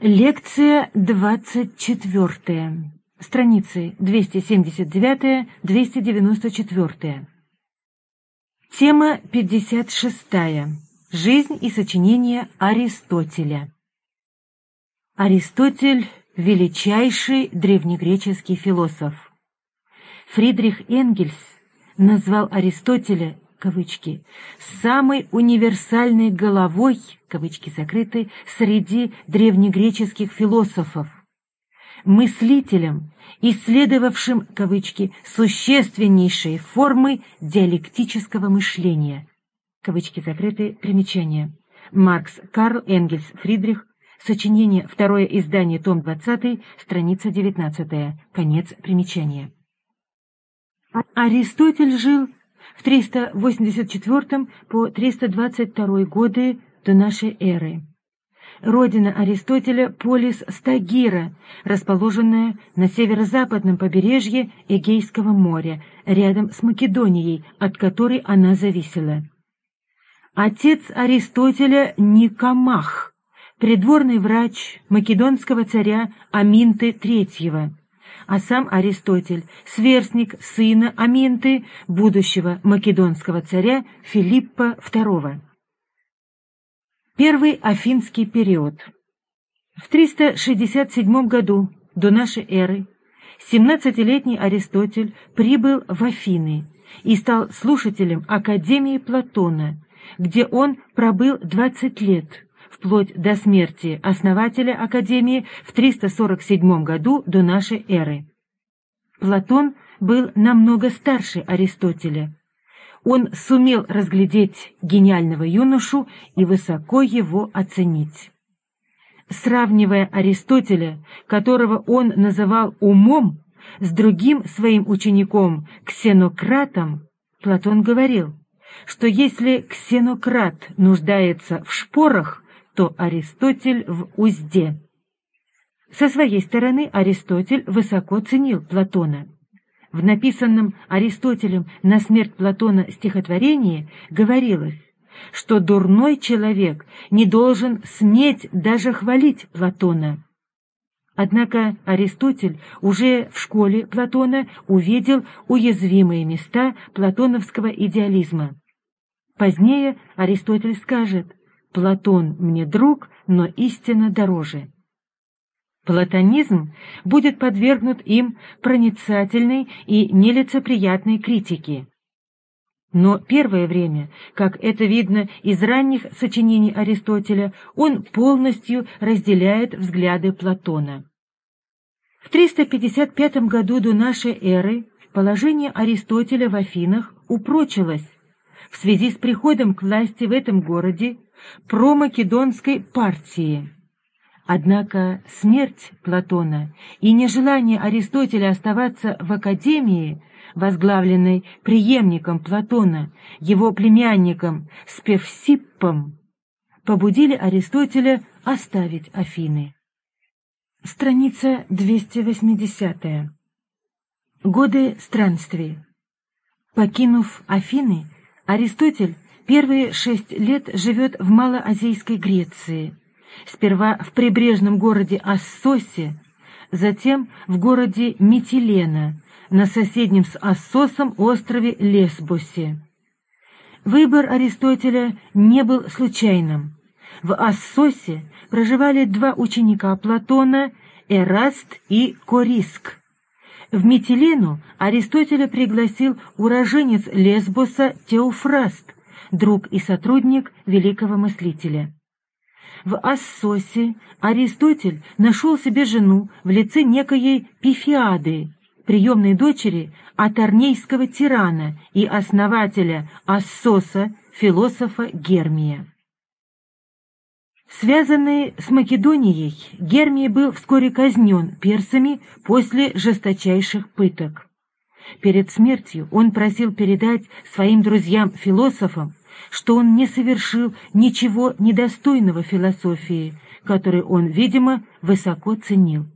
Лекция 24. Страницы 279-294. Тема 56. Жизнь и сочинение Аристотеля. Аристотель – величайший древнегреческий философ. Фридрих Энгельс назвал Аристотеля кавычки, самой универсальной головой, кавычки закрыты, среди древнегреческих философов, мыслителем, исследовавшим, кавычки, существеннейшие формы диалектического мышления, кавычки закрыты, примечание. Маркс, Карл Энгельс, Фридрих, сочинение, второе издание, том 20, страница 19, конец примечания. Аристотель жил в 384 по 322 годы до нашей эры. Родина Аристотеля – полис Стагира, расположенная на северо-западном побережье Эгейского моря, рядом с Македонией, от которой она зависела. Отец Аристотеля – Никомах, придворный врач македонского царя Аминты III, а сам Аристотель – сверстник сына Аминты, будущего македонского царя Филиппа II. Первый Афинский период. В 367 году до нашей эры 17-летний Аристотель прибыл в Афины и стал слушателем Академии Платона, где он пробыл 20 лет, вплоть до смерти основателя Академии в 347 году до нашей эры. Платон был намного старше Аристотеля. Он сумел разглядеть гениального юношу и высоко его оценить. Сравнивая Аристотеля, которого он называл умом, с другим своим учеником, Ксенократом, Платон говорил, что если Ксенократ нуждается в шпорах, то Аристотель в узде. Со своей стороны Аристотель высоко ценил Платона. В написанном Аристотелем на смерть Платона стихотворении говорилось, что дурной человек не должен сметь даже хвалить Платона. Однако Аристотель уже в школе Платона увидел уязвимые места платоновского идеализма. Позднее Аристотель скажет Платон мне друг, но истина дороже. Платонизм будет подвергнут им проницательной и нелицеприятной критике. Но первое время, как это видно из ранних сочинений Аристотеля, он полностью разделяет взгляды Платона. В 355 году до нашей эры положение Аристотеля в Афинах упрочилось в связи с приходом к власти в этом городе промакедонской партии. Однако смерть Платона и нежелание Аристотеля оставаться в Академии, возглавленной преемником Платона, его племянником Спевсиппом, побудили Аристотеля оставить Афины. Страница 280. Годы странствий. Покинув Афины, Аристотель Первые шесть лет живет в Малоазийской Греции, сперва в прибрежном городе Ассосе, затем в городе Митилена, на соседнем с Ассосом острове Лесбосе. Выбор Аристотеля не был случайным. В Ассосе проживали два ученика Платона, Эраст и Кориск. В Митилену Аристотеля пригласил уроженец Лесбоса Теофраст, друг и сотрудник великого мыслителя. В Ассосе Аристотель нашел себе жену в лице некоей Пифиады, приемной дочери аторнейского тирана и основателя Ассоса, философа Гермия. Связанный с Македонией, Гермий был вскоре казнен персами после жесточайших пыток. Перед смертью он просил передать своим друзьям-философам, что он не совершил ничего недостойного философии, которую он, видимо, высоко ценил.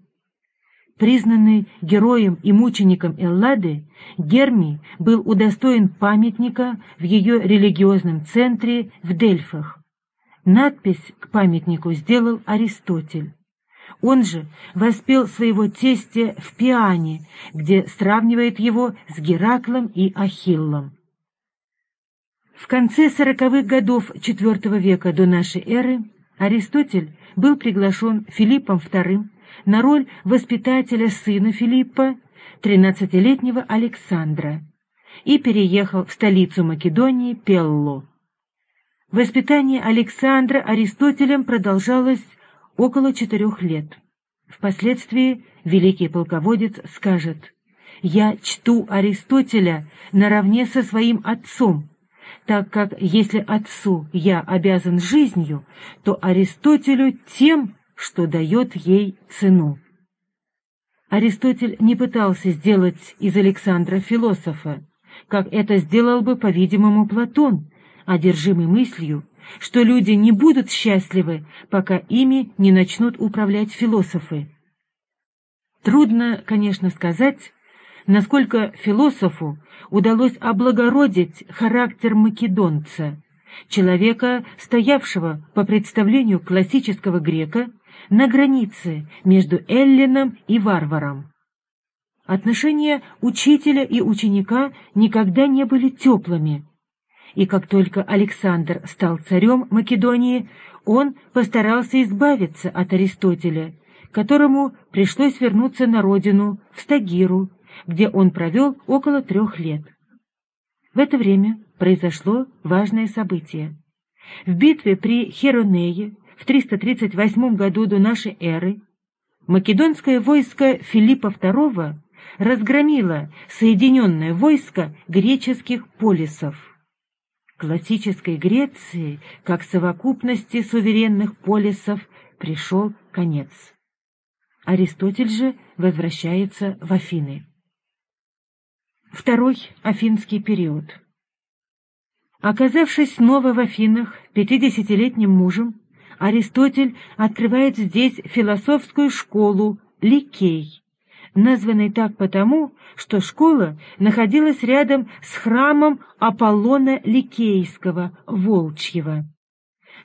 Признанный героем и мучеником Эллады, Гермий был удостоен памятника в ее религиозном центре в Дельфах. Надпись к памятнику сделал Аристотель. Он же воспел своего тестя в Пиане, где сравнивает его с Гераклом и Ахиллом. В конце сороковых годов IV века до нашей эры Аристотель был приглашен Филиппом II на роль воспитателя сына Филиппа, 13-летнего Александра, и переехал в столицу Македонии Пелло. Воспитание Александра Аристотелем продолжалось около четырех лет. Впоследствии великий полководец скажет «Я чту Аристотеля наравне со своим отцом, так как если отцу я обязан жизнью, то Аристотелю тем, что дает ей цену». Аристотель не пытался сделать из Александра философа, как это сделал бы, по-видимому, Платон, одержимый мыслью, что люди не будут счастливы, пока ими не начнут управлять философы. Трудно, конечно, сказать, насколько философу удалось облагородить характер македонца, человека, стоявшего, по представлению классического грека, на границе между эллином и варваром. Отношения учителя и ученика никогда не были теплыми, и как только Александр стал царем Македонии, он постарался избавиться от Аристотеля, которому пришлось вернуться на родину, в Стагиру, где он провел около трех лет. В это время произошло важное событие. В битве при Херонее в 338 году до нашей эры македонское войско Филиппа II разгромило соединенное войско греческих полисов классической Греции, как совокупности суверенных полисов, пришел конец. Аристотель же возвращается в Афины. Второй афинский период. Оказавшись снова в Афинах пятидесятилетним мужем, Аристотель открывает здесь философскую школу Ликей, названной так потому, что школа находилась рядом с храмом Аполлона Ликейского, Волчьего.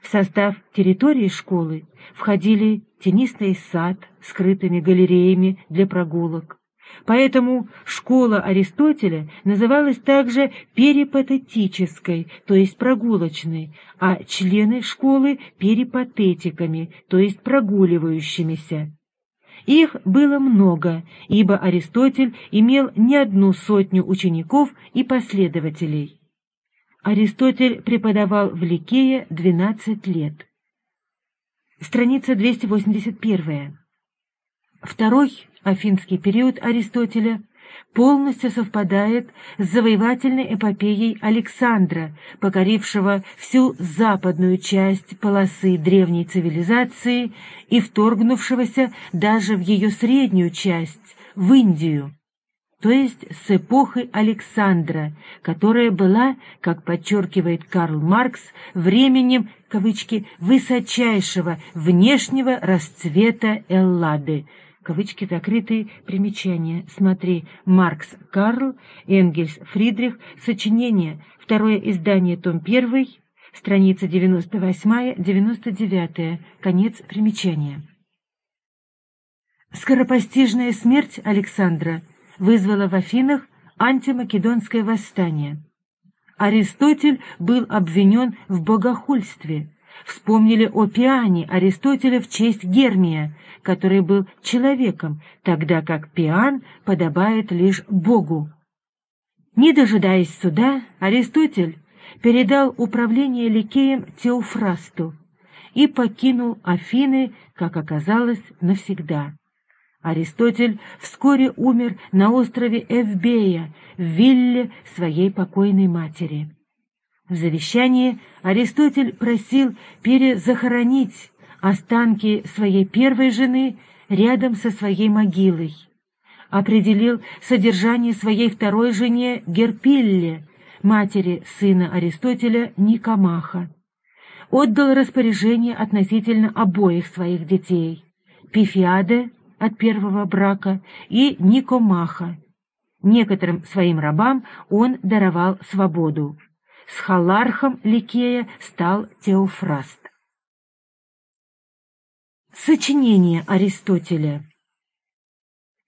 В состав территории школы входили тенистый сад с скрытыми галереями для прогулок. Поэтому школа Аристотеля называлась также перипатетической, то есть прогулочной, а члены школы — перипатетиками, то есть прогуливающимися. Их было много, ибо Аристотель имел не одну сотню учеников и последователей. Аристотель преподавал в Ликее 12 лет. Страница 281. Второй афинский период Аристотеля полностью совпадает с завоевательной эпопеей Александра, покорившего всю западную часть полосы древней цивилизации и вторгнувшегося даже в ее среднюю часть, в Индию, то есть с эпохой Александра, которая была, как подчеркивает Карл Маркс, временем, кавычки, «высочайшего внешнего расцвета Эллады», Кавычки закрытые, примечания. Смотри, Маркс Карл, Энгельс Фридрих, сочинение, второе издание, том 1, страница 98-99, конец примечания. Скоропостижная смерть Александра вызвала в Афинах антимакедонское восстание. Аристотель был обвинен в богохульстве, вспомнили о Пиане Аристотеля в честь Гермия, который был человеком, тогда как Пиан подобает лишь Богу. Не дожидаясь суда, Аристотель передал управление Ликеем Теофрасту и покинул Афины, как оказалось, навсегда. Аристотель вскоре умер на острове Эвбея, в вилле своей покойной матери. В завещании Аристотель просил перезахоронить останки своей первой жены рядом со своей могилой. Определил содержание своей второй жене Герпилле, матери сына Аристотеля Никомаха. Отдал распоряжение относительно обоих своих детей – Пифиаде от первого брака и Никомаха. Некоторым своим рабам он даровал свободу с халархом Ликея стал Теофраст. Сочинение Аристотеля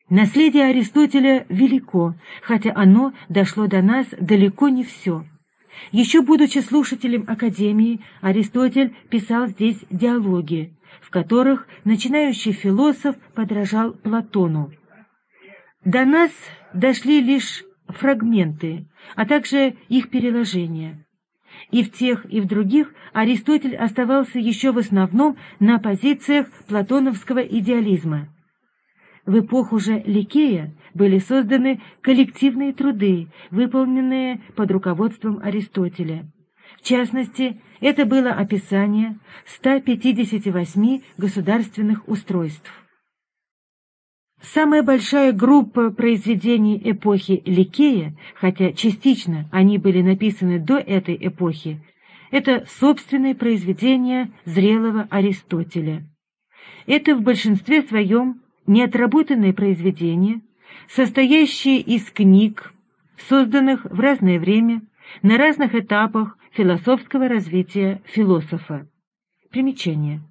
Наследие Аристотеля велико, хотя оно дошло до нас далеко не все. Еще будучи слушателем Академии, Аристотель писал здесь диалоги, в которых начинающий философ подражал Платону. До нас дошли лишь фрагменты, а также их переложения. И в тех, и в других Аристотель оставался еще в основном на позициях платоновского идеализма. В эпоху же Ликея были созданы коллективные труды, выполненные под руководством Аристотеля. В частности, это было описание 158 государственных устройств. Самая большая группа произведений эпохи Ликея, хотя частично они были написаны до этой эпохи, это собственные произведения зрелого Аристотеля. Это в большинстве своем неотработанные произведения, состоящие из книг, созданных в разное время, на разных этапах философского развития философа. Примечание.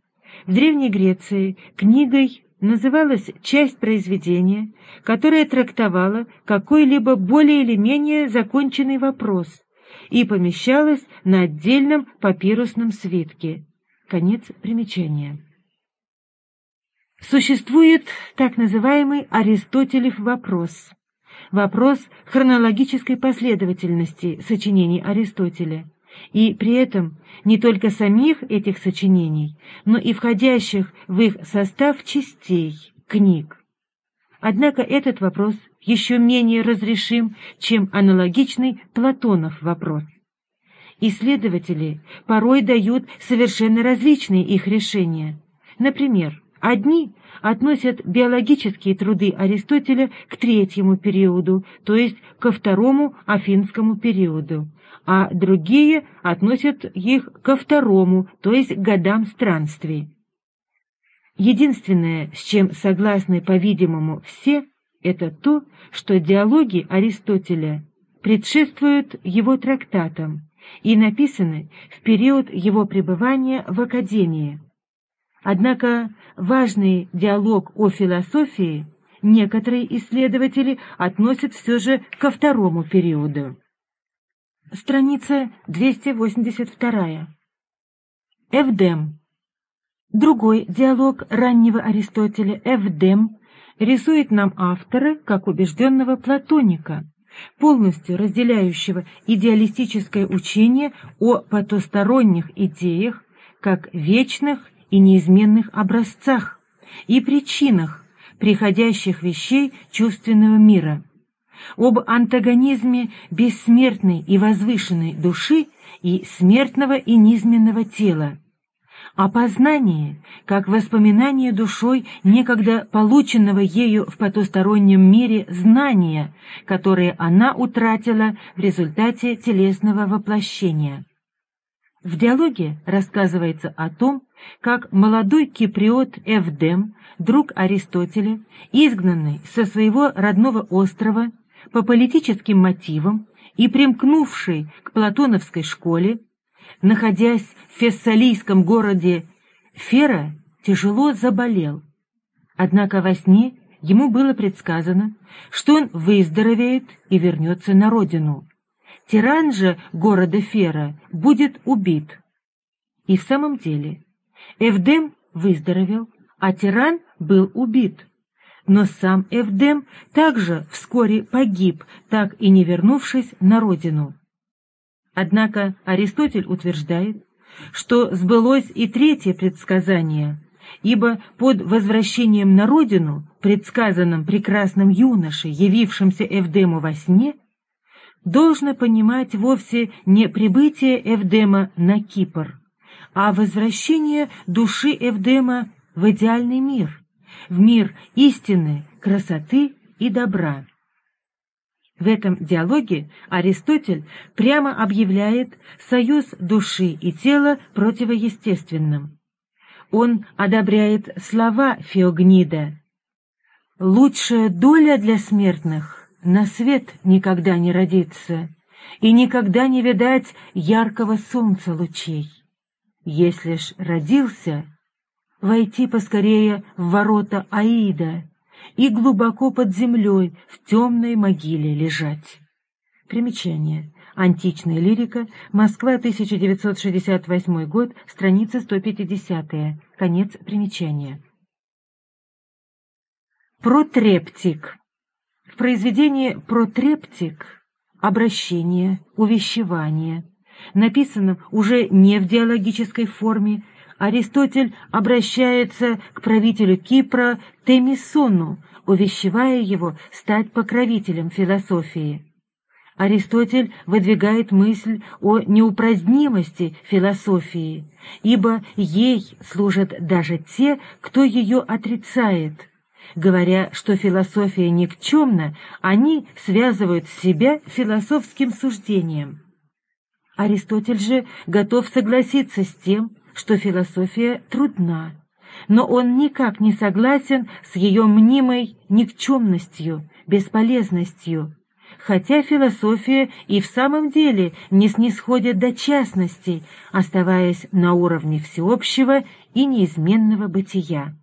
В Древней Греции книгой называлась часть произведения, которая трактовала какой-либо более или менее законченный вопрос и помещалась на отдельном папирусном свитке. Конец примечания. Существует так называемый Аристотелев вопрос. Вопрос хронологической последовательности сочинений Аристотеля и при этом не только самих этих сочинений, но и входящих в их состав частей, книг. Однако этот вопрос еще менее разрешим, чем аналогичный Платонов вопрос. Исследователи порой дают совершенно различные их решения. Например, одни относят биологические труды Аристотеля к третьему периоду, то есть ко второму афинскому периоду, а другие относят их ко второму, то есть годам странствий. Единственное, с чем согласны, по-видимому, все, это то, что диалоги Аристотеля предшествуют его трактатам и написаны в период его пребывания в Академии. Однако важный диалог о философии некоторые исследователи относят все же ко второму периоду. Страница 282. Эвдем. Другой диалог раннего Аристотеля Эвдем рисует нам автора как убежденного платоника, полностью разделяющего идеалистическое учение о потусторонних идеях как вечных и неизменных образцах и причинах приходящих вещей чувственного мира – об антагонизме бессмертной и возвышенной души и смертного и низменного тела, о познании, как воспоминание душой некогда полученного ею в потустороннем мире знания, которое она утратила в результате телесного воплощения. В диалоге рассказывается о том, как молодой киприот Эвдем, друг Аристотеля, изгнанный со своего родного острова, по политическим мотивам и примкнувший к платоновской школе, находясь в фессалийском городе Фера, тяжело заболел. Однако во сне ему было предсказано, что он выздоровеет и вернется на родину. Тиран же города Фера будет убит. И в самом деле Эвдем выздоровел, а тиран был убит. Но сам Эвдем также вскоре погиб, так и не вернувшись на родину. Однако Аристотель утверждает, что сбылось и третье предсказание, ибо под возвращением на родину, предсказанным прекрасным юношей, явившимся Эвдему во сне, должно понимать вовсе не прибытие Эвдема на Кипр, а возвращение души Эвдема в идеальный мир, в мир истины, красоты и добра. В этом диалоге Аристотель прямо объявляет союз души и тела противоестественным. Он одобряет слова Феогнида «Лучшая доля для смертных на свет никогда не родится и никогда не видать яркого солнца лучей. Если ж родился, войти поскорее в ворота Аида и глубоко под землей в темной могиле лежать. Примечание. Античная лирика. Москва, 1968 год. Страница 150. Конец примечания. Протрептик. В произведении «Протрептик» обращение, увещевание, написанном уже не в диалогической форме, Аристотель обращается к правителю Кипра Темисону, увещевая его стать покровителем философии. Аристотель выдвигает мысль о неупразднимости философии, ибо ей служат даже те, кто ее отрицает. Говоря, что философия никчемна, они связывают себя философским суждением. Аристотель же готов согласиться с тем, что философия трудна, но он никак не согласен с ее мнимой никчемностью, бесполезностью, хотя философия и в самом деле не снисходит до частностей, оставаясь на уровне всеобщего и неизменного бытия.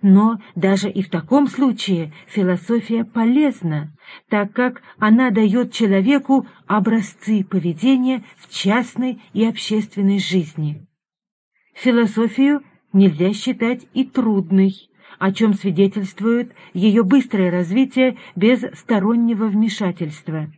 Но даже и в таком случае философия полезна, так как она дает человеку образцы поведения в частной и общественной жизни. Философию нельзя считать и трудной, о чем свидетельствует ее быстрое развитие без стороннего вмешательства.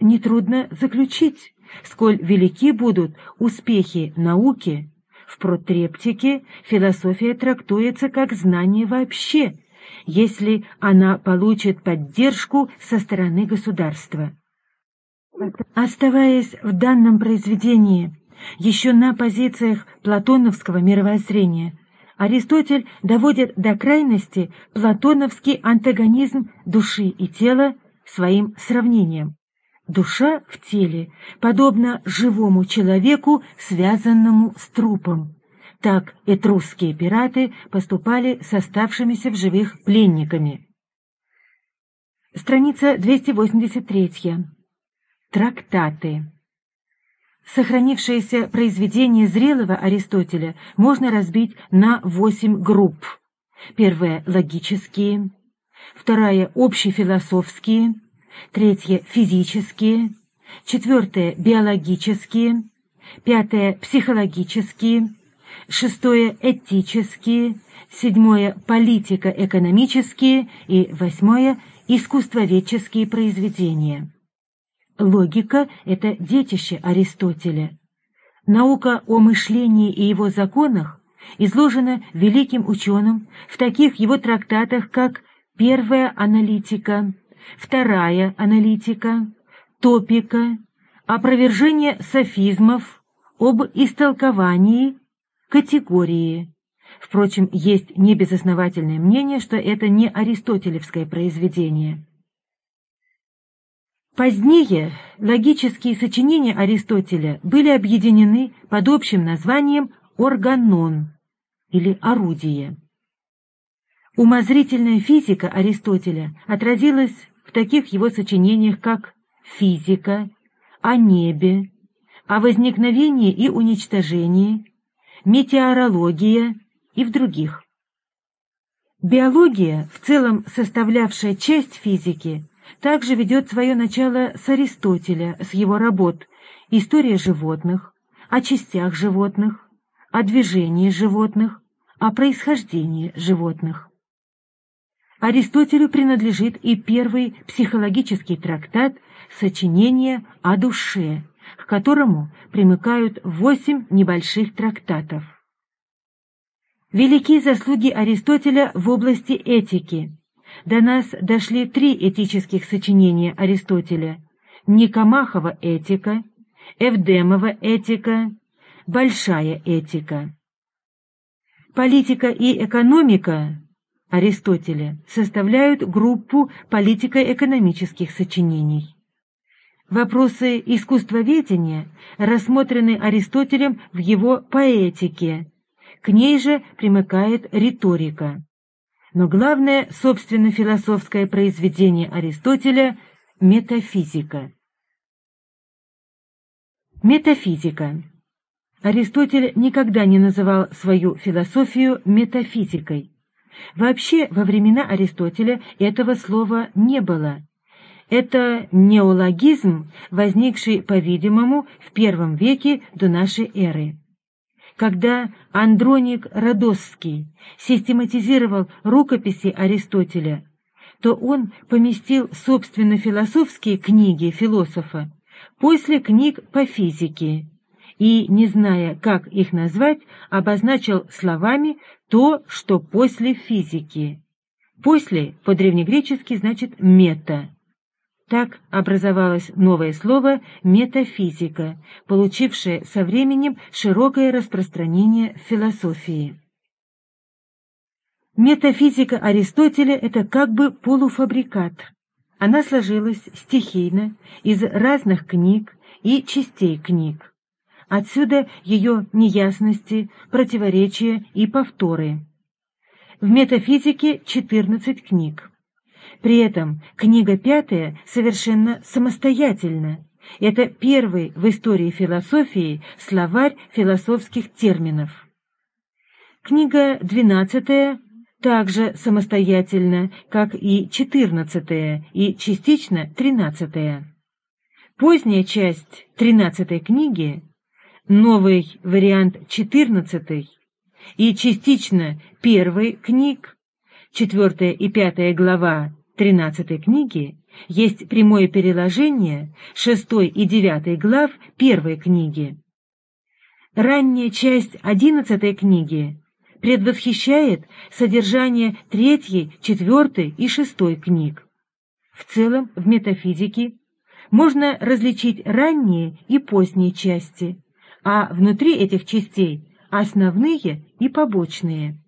Нетрудно заключить, сколь велики будут успехи науки. В протрептике философия трактуется как знание вообще, если она получит поддержку со стороны государства. Оставаясь в данном произведении еще на позициях платоновского мировоззрения, Аристотель доводит до крайности платоновский антагонизм души и тела своим сравнением. Душа в теле подобна живому человеку, связанному с трупом. Так этрусские пираты поступали с оставшимися в живых пленниками. Страница 283. Трактаты. Сохранившееся произведение зрелого Аристотеля можно разбить на восемь групп. Первая — логические, вторая — общефилософские, третья — физические, четвертая — биологические, пятая — психологические, шестое — этические, седьмое — политико-экономические и восьмое — искусствоведческие произведения. Логика — это детище Аристотеля. Наука о мышлении и его законах изложена великим ученым в таких его трактатах, как «Первая аналитика», «Вторая аналитика», «Топика», «Опровержение софизмов», «Об истолковании», «Категории». Впрочем, есть небезосновательное мнение, что это не аристотелевское произведение. Позднее логические сочинения Аристотеля были объединены под общим названием «органон» или «орудие». Умозрительная физика Аристотеля отразилась в таких его сочинениях, как «Физика», «О небе», «О возникновении и уничтожении», «Метеорология» и в других. Биология, в целом составлявшая часть физики, также ведет свое начало с Аристотеля, с его работ «История животных», о частях животных, о движении животных, о происхождении животных. Аристотелю принадлежит и первый психологический трактат «Сочинение о душе», к которому примыкают восемь небольших трактатов. Великие заслуги Аристотеля в области этики, до нас дошли три этических сочинения Аристотеля – Никомахова этика, Эвдемова этика, Большая этика. Политика и экономика Аристотеля составляют группу политико-экономических сочинений. Вопросы искусствоведения рассмотрены Аристотелем в его поэтике, к ней же примыкает риторика. Но главное, собственно, философское произведение Аристотеля — метафизика. Метафизика. Аристотель никогда не называл свою философию метафизикой. Вообще, во времена Аристотеля этого слова не было. Это неологизм, возникший, по-видимому, в первом веке до нашей эры. Когда Андроник Родосский систематизировал рукописи Аристотеля, то он поместил, собственно, философские книги философа после книг по физике и, не зная, как их назвать, обозначил словами то, что после физики. «После» по-древнегречески значит «мета». Так образовалось новое слово «метафизика», получившее со временем широкое распространение философии. Метафизика Аристотеля – это как бы полуфабрикат. Она сложилась стихийно из разных книг и частей книг. Отсюда ее неясности, противоречия и повторы. В метафизике 14 книг. При этом книга пятая совершенно самостоятельна. Это первый в истории философии словарь философских терминов. Книга двенадцатая также самостоятельна, как и четырнадцатая и частично тринадцатая. Поздняя часть тринадцатой книги новый вариант 14 и частично первой книг, 4 и 5 глава 13 книги, есть прямое переложение 6 и 9 глав первой книги. Ранняя часть 11 книги предвосхищает содержание 3, 4 и 6 книг. В целом, в метафизике можно различить ранние и поздние части – а внутри этих частей основные и побочные.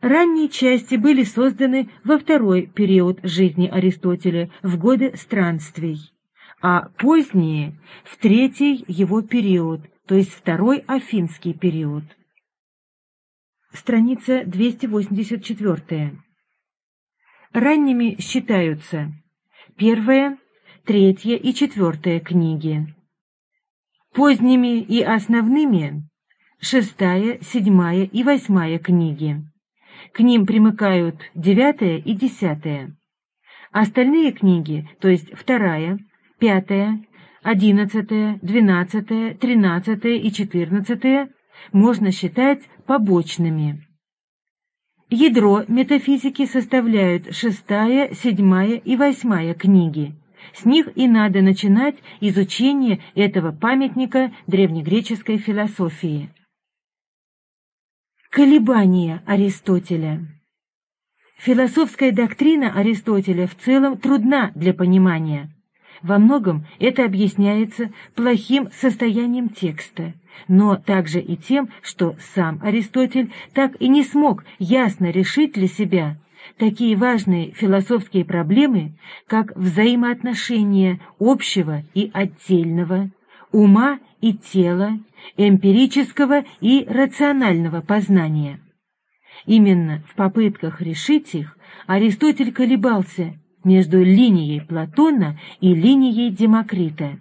Ранние части были созданы во второй период жизни Аристотеля, в годы странствий, а поздние — в третий его период, то есть второй афинский период. Страница 284. Ранними считаются первая, третья и четвертая книги поздними и основными шестая, седьмая и восьмая книги. К ним примыкают девятая и десятая. Остальные книги, то есть вторая, пятая, одиннадцатая, двенадцатая, тринадцатая и четырнадцатая, можно считать побочными. Ядро метафизики составляют шестая, седьмая и восьмая книги, с них и надо начинать изучение этого памятника древнегреческой философии. Колебания Аристотеля Философская доктрина Аристотеля в целом трудна для понимания. Во многом это объясняется плохим состоянием текста, но также и тем, что сам Аристотель так и не смог ясно решить для себя, такие важные философские проблемы, как взаимоотношения общего и отдельного, ума и тела, эмпирического и рационального познания. Именно в попытках решить их Аристотель колебался между линией Платона и линией Демокрита.